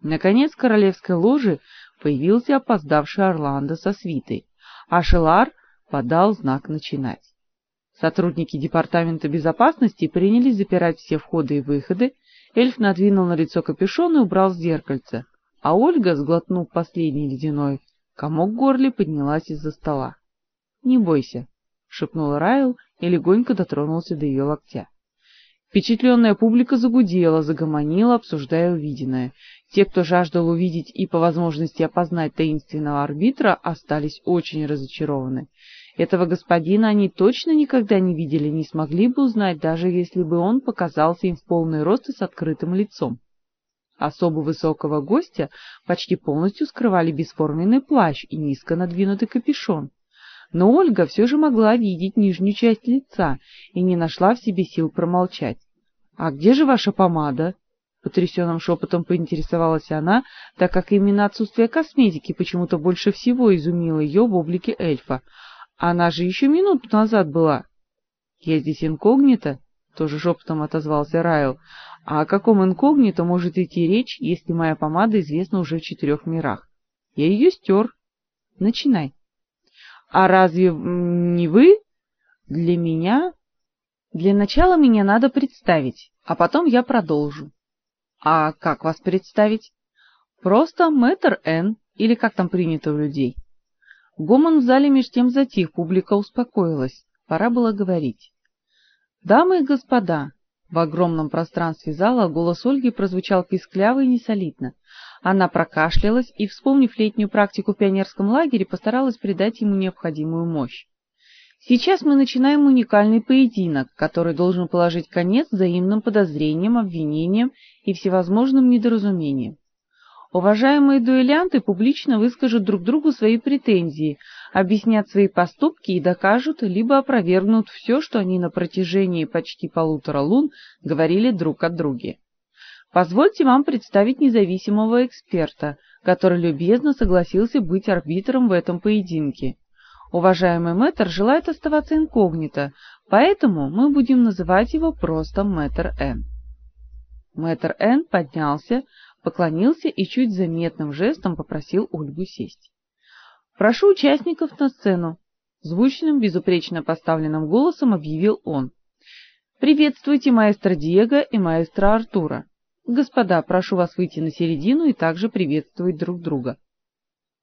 Наконец в королевской ложе появился опоздавший Орландо со свитой, а Шелар подал знак начинать. Сотрудники департамента безопасности принялись запирать все входы и выходы, эльф надвинул на лицо капюшон и убрал зеркальце, а Ольга, сглотнув последний ледяной комок в горле, поднялась из-за стола. "Не бойся", шепнул Райл и легонько дотронулся до ее локтя. Впечатленная публика загудела, загомонила, обсуждая увиденное. Те, кто жаждал увидеть и по возможности опознать таинственного арбитра, остались очень разочарованы. Этого господина они точно никогда не видели, не смогли бы узнать, даже если бы он показался им в полный рост и с открытым лицом. Особо высокого гостя почти полностью скрывали бесформенный плащ и низко надвинутый капюшон. Но Ольга все же могла видеть нижнюю часть лица и не нашла в себе сил промолчать. "А где же ваша помада?" Потрясенным шепотом поинтересовалась она, так как именно отсутствие косметики почему-то больше всего изумило ее в облике эльфа. Она же еще минуту назад была. "Я здесь инкогнито", тоже шепотом отозвался Райл. "А о каком инкогнито может идти речь, если моя помада известна уже в четырех мирах? Я ее стер. Начинай". А разве не вы? Для меня? Для начала меня надо представить, а потом я продолжу. А как вас представить? Просто мэтр Н, или как там принято у людей. Гомон в зале меж тем затих, публика успокоилась. Пора было говорить. Дамы и господа, в огромном пространстве зала голос Ольги прозвучал пискляво и несолидно. Она прокашлялась и, вспомнив летнюю практику в пионерском лагере, постаралась придать ему необходимую мощь. Сейчас мы начинаем уникальный поединок, который должен положить конец взаимным подозрениям, обвинениям и всевозможным недоразумениям. Уважаемые дуэлянты публично выскажут друг другу свои претензии, объяснят свои поступки и докажут либо опровергнут все, что они на протяжении почти полутора лун говорили друг о друге. Позвольте вам представить независимого эксперта, который любезно согласился быть арбитром в этом поединке. Уважаемый мэтр желает оставаться инкогнито, поэтому мы будем называть его просто мэтр Н. Мэтр Н поднялся, поклонился и чуть заметным жестом попросил Ольгу сесть. Прошу участников на сцену, звучным, безупречно поставленным голосом объявил он. Приветствуйте маэстро Диего и маэстро Артура. Господа, прошу вас выйти на середину и также приветствовать друг друга.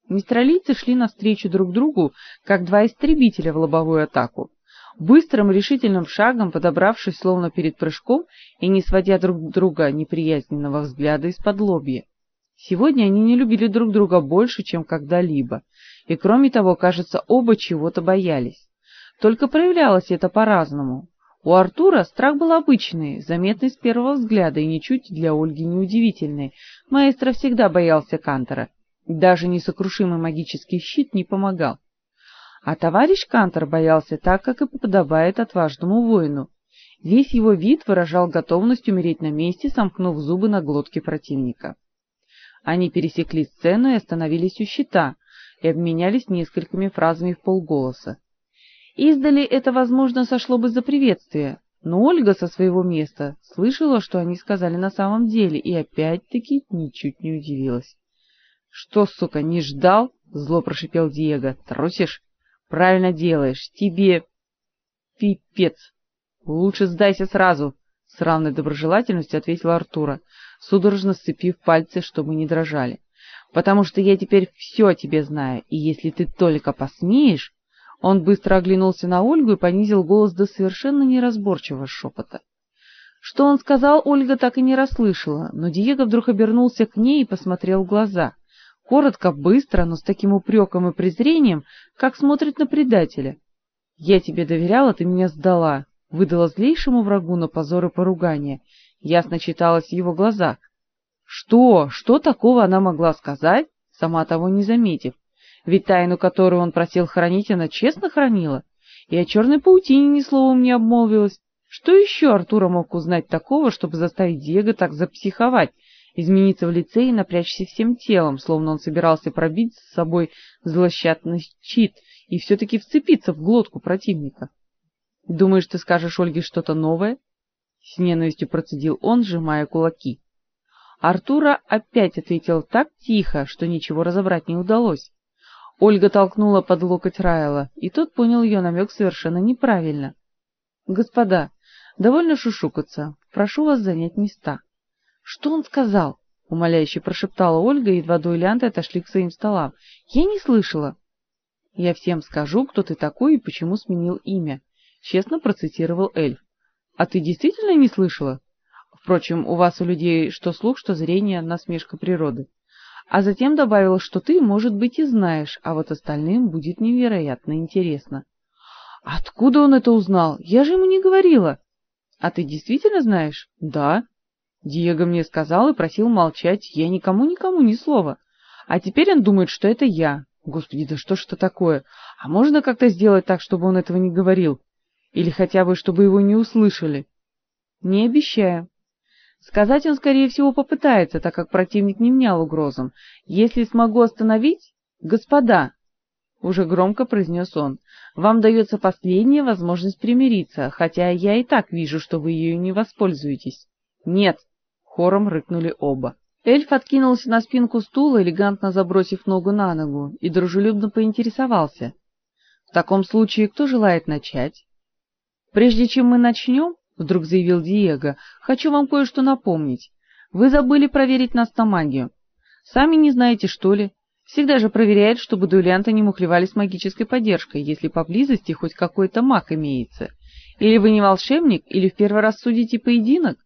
Мистралийцы шли навстречу друг другу, как два истребителя в лобовую атаку. Быстрым решительным шагом, подобравшись словно перед прыжком и не сводя друг друга неприязненного взгляда из-под лобья. Сегодня они не любили друг друга больше, чем когда-либо, и кроме того, кажется, оба чего-то боялись. Только проявлялось это по-разному. У Артура страх был обычный, заметный с первого взгляда и ничуть для Ольги не удивительный. Маэстро всегда боялся Кантора. Даже несокрушимый магический щит не помогал. А товарищ Кантор боялся так, как и подобает отважному воину. Весь его вид выражал готовность умереть на месте, сомкнув зубы на глотке противника. Они пересекли сцену и остановились у щита и обменялись несколькими фразами в полголоса. Издали это, возможно, сошло бы за приветствие, но Ольга со своего места слышала, что они сказали на самом деле, и опять-таки ничуть не удивилась. Что, сука, не ждал? зло прошипел Диего. Трусишь? Правильно делаешь. Тебе пипец. Лучше сдайся сразу, с равной доброжелательностью ответил Артура, судорожно сцепив пальцы, чтобы не дрожали. Потому что я теперь все о тебе знаю, и если ты только посмеешь, он быстро оглянулся на Ольгу и понизил голос до совершенно неразборчивого шепота. Что он сказал, Ольга так и не расслышала, но Диего вдруг обернулся к ней и посмотрел в глаза. Коротко, быстро, но с таким упреком и презрением, как смотрит на предателя. «Я тебе доверяла, ты меня сдала», — выдала злейшему врагу на позор и поругание. Ясно читалось в его глазах. Что, что такого она могла сказать, сама того не заметив? Ведь тайну, которую он просил хранить, она честно хранила, и о черной паутине ни словом не обмолвилась. Что еще Артура мог узнать такого, чтобы заставить Диего так запсиховать, измениться в лице и напрячься всем телом, словно он собирался пробить с собой злосчастный щит и все таки вцепиться в глотку противника? Думаешь, ты скажешь Ольге что-то новое? с ненавистью процедил он, сжимая кулаки. Артура опять ответил так тихо, что ничего разобрать не удалось. Ольга толкнула под локоть Райла, и тот понял ее намек совершенно неправильно. Господа, довольно шушукаться. Прошу вас занять места. Что он сказал? умоляюще прошептала Ольга, едва дуэлянты отошли к своим столам. Я не слышала. Я всем скажу, кто ты такой и почему сменил имя, честно процитировал эльф. А ты действительно не слышала? Впрочем, у вас у людей что слух, что зрение насмешка природы. А затем добавил, что ты, может быть, и знаешь, а вот остальным будет невероятно интересно. Откуда он это узнал? Я же ему не говорила. А ты действительно знаешь? Да. Диего мне сказал и просил молчать. Я никому никому ни слова. А теперь он думает, что это я. Господи, да что ж это такое? А можно как-то сделать так, чтобы он этого не говорил? Или хотя бы, чтобы его не услышали? Не обещаю. Сказать он, скорее всего, попытается, так как противник не внял угрозам. Если смогу остановить... Господа, уже громко произнес он, вам дается последняя возможность примириться, хотя я и так вижу, что вы ею не воспользуетесь. Нет, хором рыкнули оба. Эльф откинулся на спинку стула, элегантно забросив ногу на ногу, и дружелюбно поинтересовался: "В таком случае кто желает начать?" "Прежде чем мы начнем, вдруг заявил Диего. Хочу вам кое-что напомнить. Вы забыли проверить нас на магию. Сами не знаете, что ли? Всегда же проверяют, чтобы дуэлянты не мухлевали магической поддержкой, если поблизости хоть какой-то маг имеется. Или вы не волшебник, или в первый раз судите поединок.